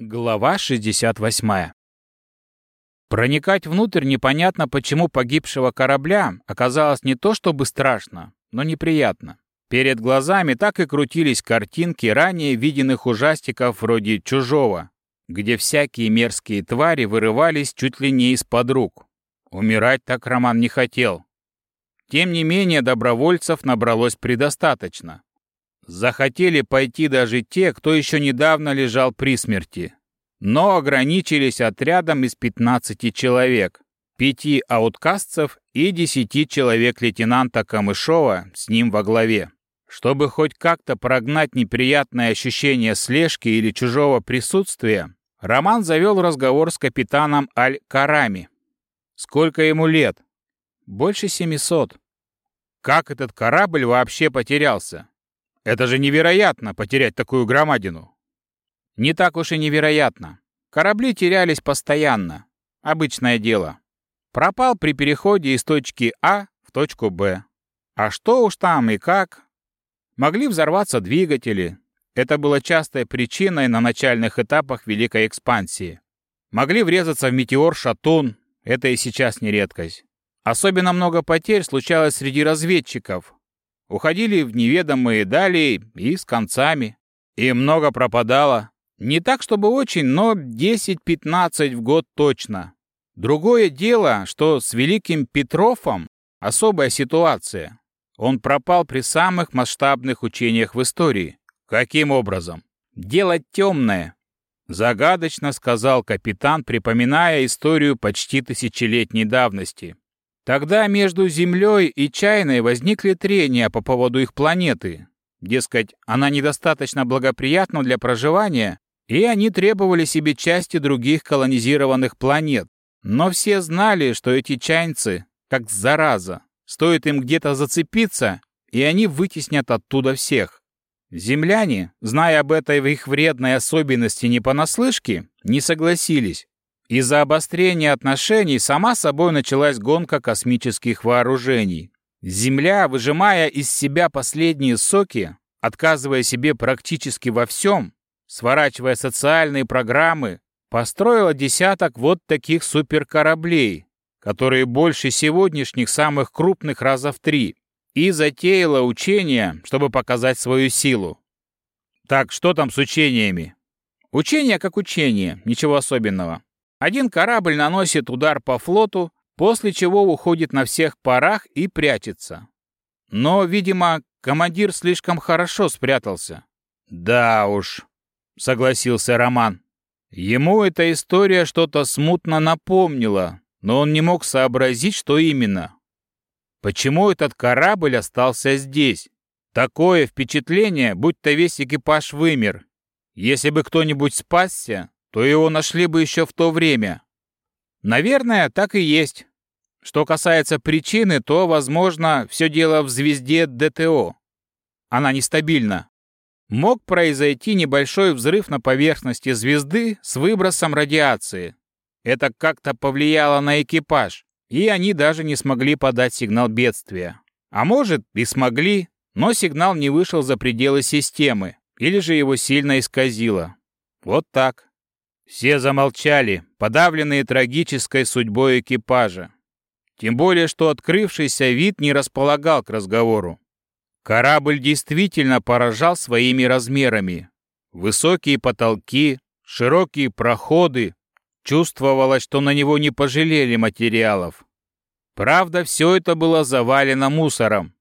Глава 68. Проникать внутрь непонятно почему погибшего корабля оказалось не то чтобы страшно, но неприятно. Перед глазами так и крутились картинки ранее виденных ужастиков вроде «Чужого», где всякие мерзкие твари вырывались чуть ли не из-под рук. Умирать так Роман не хотел. Тем не менее, добровольцев набралось предостаточно. Захотели пойти даже те, кто еще недавно лежал при смерти. Но ограничились отрядом из 15 человек, пяти ауткастцев и 10 человек лейтенанта Камышова с ним во главе. Чтобы хоть как-то прогнать неприятное ощущение слежки или чужого присутствия, Роман завел разговор с капитаном Аль-Карами. Сколько ему лет? Больше 700. Как этот корабль вообще потерялся? Это же невероятно, потерять такую громадину. Не так уж и невероятно. Корабли терялись постоянно. Обычное дело. Пропал при переходе из точки А в точку Б. А что уж там и как? Могли взорваться двигатели. Это было частой причиной на начальных этапах Великой экспансии. Могли врезаться в метеор Шатун. Это и сейчас не редкость. Особенно много потерь случалось среди разведчиков, уходили в неведомые дали и с концами. И много пропадало. Не так, чтобы очень, но 10-15 в год точно. Другое дело, что с Великим Петрофом особая ситуация. Он пропал при самых масштабных учениях в истории. Каким образом? Дело темное. Загадочно сказал капитан, припоминая историю почти тысячелетней давности. Тогда между Землей и Чайной возникли трения по поводу их планеты. Дескать, она недостаточно благоприятна для проживания, и они требовали себе части других колонизированных планет. Но все знали, что эти чайнцы, как зараза, стоит им где-то зацепиться, и они вытеснят оттуда всех. Земляне, зная об этой их вредной особенности не понаслышке, не согласились, из-за обострения отношений сама собой началась гонка космических вооружений. Земля, выжимая из себя последние соки, отказывая себе практически во всем, сворачивая социальные программы, построила десяток вот таких суперкораблей, которые больше сегодняшних самых крупных раза в три, и затеяла учения, чтобы показать свою силу. Так, что там с учениями? Учение как учение, ничего особенного. Один корабль наносит удар по флоту, после чего уходит на всех парах и прячется. Но, видимо, командир слишком хорошо спрятался. «Да уж», — согласился Роман. Ему эта история что-то смутно напомнила, но он не мог сообразить, что именно. Почему этот корабль остался здесь? Такое впечатление, будто весь экипаж вымер. Если бы кто-нибудь спасся, то его нашли бы еще в то время. Наверное, так и есть. Что касается причины, то, возможно, все дело в звезде ДТО. Она нестабильна. Мог произойти небольшой взрыв на поверхности звезды с выбросом радиации. Это как-то повлияло на экипаж, и они даже не смогли подать сигнал бедствия. А может, и смогли, но сигнал не вышел за пределы системы, или же его сильно исказило. Вот так. Все замолчали, подавленные трагической судьбой экипажа. Тем более, что открывшийся вид не располагал к разговору. Корабль действительно поражал своими размерами. Высокие потолки, широкие проходы. Чувствовалось, что на него не пожалели материалов. Правда, все это было завалено мусором.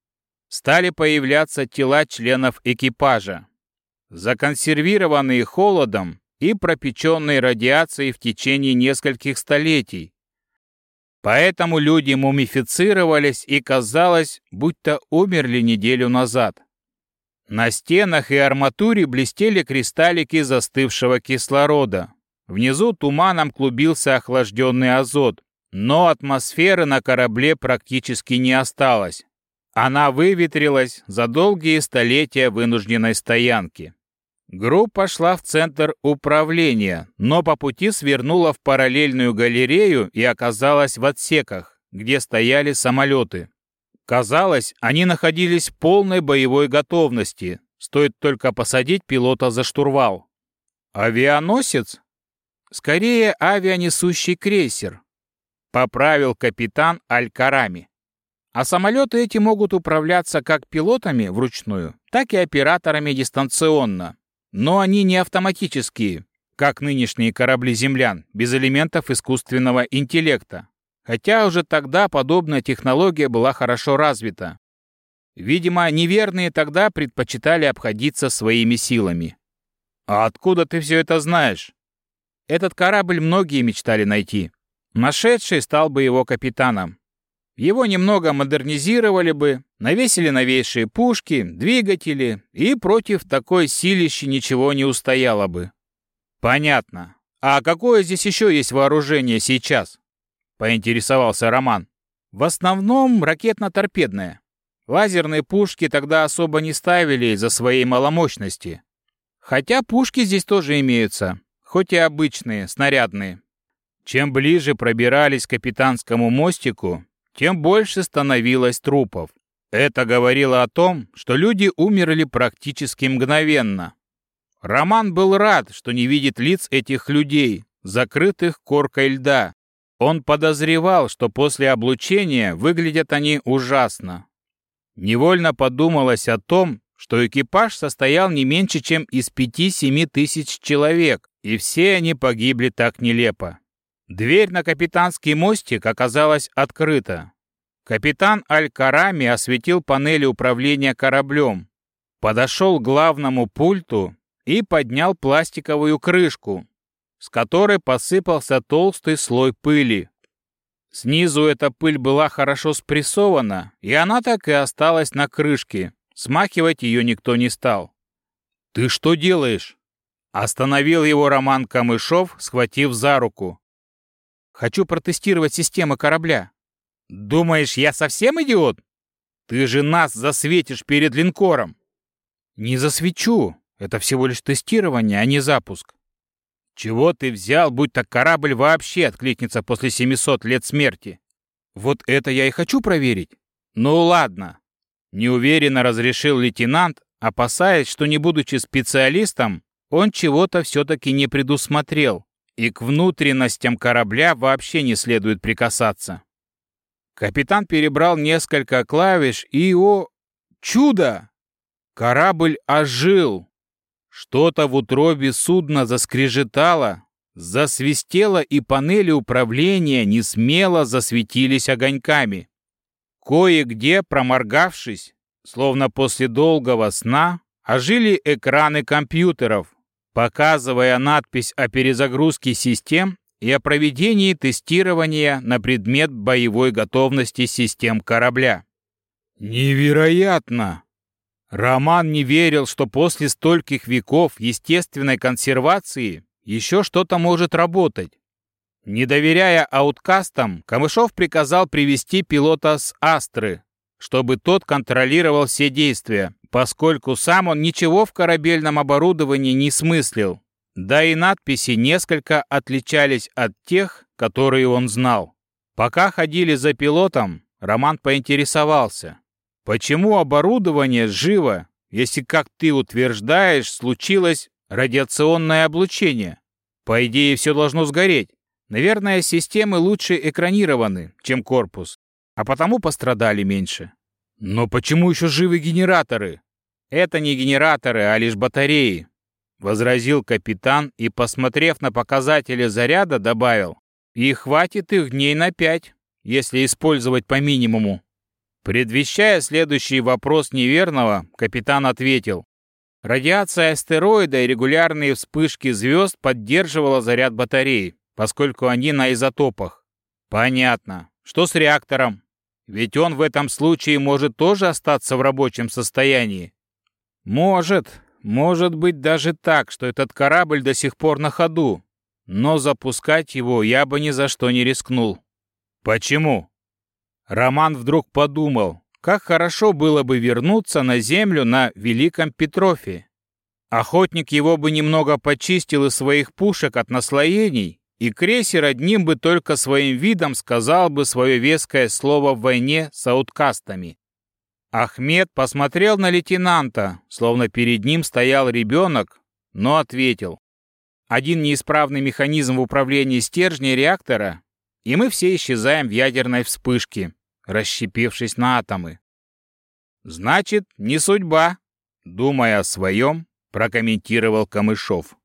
Стали появляться тела членов экипажа. Законсервированные холодом, и пропеченной радиацией в течение нескольких столетий. Поэтому люди мумифицировались и казалось, будто умерли неделю назад. На стенах и арматуре блестели кристаллики застывшего кислорода. Внизу туманом клубился охлажденный азот, но атмосферы на корабле практически не осталось. Она выветрилась за долгие столетия вынужденной стоянки. Группа шла в центр управления, но по пути свернула в параллельную галерею и оказалась в отсеках, где стояли самолеты. Казалось, они находились в полной боевой готовности, стоит только посадить пилота за штурвал. «Авианосец?» скорее авианесущий крейсер, поправил капитан Аль-Карами. А самолеты эти могут управляться как пилотами вручную, так и операторами дистанционно. Но они не автоматические, как нынешние корабли землян, без элементов искусственного интеллекта. Хотя уже тогда подобная технология была хорошо развита. Видимо, неверные тогда предпочитали обходиться своими силами. «А откуда ты все это знаешь?» Этот корабль многие мечтали найти. Нашедший стал бы его капитаном. Его немного модернизировали бы, навесили новейшие пушки, двигатели, и против такой силищи ничего не устояло бы. Понятно. А какое здесь еще есть вооружение сейчас? Поинтересовался Роман. В основном ракетно-торпедное. Лазерные пушки тогда особо не ставили из-за своей маломощности. Хотя пушки здесь тоже имеются, хоть и обычные, снарядные. Чем ближе пробирались к капитанскому мостику, тем больше становилось трупов. Это говорило о том, что люди умерли практически мгновенно. Роман был рад, что не видит лиц этих людей, закрытых коркой льда. Он подозревал, что после облучения выглядят они ужасно. Невольно подумалось о том, что экипаж состоял не меньше, чем из пяти-семи тысяч человек, и все они погибли так нелепо. Дверь на капитанский мостик оказалась открыта. Капитан Аль-Карами осветил панели управления кораблем, подошел к главному пульту и поднял пластиковую крышку, с которой посыпался толстый слой пыли. Снизу эта пыль была хорошо спрессована, и она так и осталась на крышке. Смахивать ее никто не стал. «Ты что делаешь?» Остановил его Роман Камышов, схватив за руку. «Хочу протестировать систему корабля». «Думаешь, я совсем идиот? Ты же нас засветишь перед линкором». «Не засвечу. Это всего лишь тестирование, а не запуск. Чего ты взял, будь так корабль вообще откликнется после 700 лет смерти? Вот это я и хочу проверить. Ну ладно. Неуверенно разрешил лейтенант, опасаясь, что не будучи специалистом, он чего-то все-таки не предусмотрел, и к внутренностям корабля вообще не следует прикасаться. Капитан перебрал несколько клавиш и, о, чудо! Корабль ожил. Что-то в утробе судна заскрежетало, засвистело, и панели управления несмело засветились огоньками. Кое-где, проморгавшись, словно после долгого сна, ожили экраны компьютеров, показывая надпись о перезагрузке систем и о проведении тестирования на предмет боевой готовности систем корабля. «Невероятно!» Роман не верил, что после стольких веков естественной консервации еще что-то может работать. Не доверяя ауткастам, Камышов приказал привести пилота с Астры, чтобы тот контролировал все действия, поскольку сам он ничего в корабельном оборудовании не смыслил. Да и надписи несколько отличались от тех, которые он знал. Пока ходили за пилотом, Роман поинтересовался, Почему оборудование живо, если, как ты утверждаешь, случилось радиационное облучение? По идее, все должно сгореть. Наверное, системы лучше экранированы, чем корпус, а потому пострадали меньше. Но почему еще живы генераторы? Это не генераторы, а лишь батареи, возразил капитан и, посмотрев на показатели заряда, добавил: "И хватит их дней на пять, если использовать по минимуму". Предвещая следующий вопрос неверного, капитан ответил. Радиация астероида и регулярные вспышки звезд поддерживала заряд батареи, поскольку они на изотопах. Понятно. Что с реактором? Ведь он в этом случае может тоже остаться в рабочем состоянии. Может. Может быть даже так, что этот корабль до сих пор на ходу. Но запускать его я бы ни за что не рискнул. Почему? Роман вдруг подумал, как хорошо было бы вернуться на землю на Великом Петрофе. Охотник его бы немного почистил из своих пушек от наслоений, и крейсер одним бы только своим видом сказал бы свое веское слово в войне с ауткастами. Ахмед посмотрел на лейтенанта, словно перед ним стоял ребенок, но ответил. Один неисправный механизм в управлении стержней реактора, и мы все исчезаем в ядерной вспышке, расщепившись на атомы. «Значит, не судьба», — думая о своем, прокомментировал Камышов.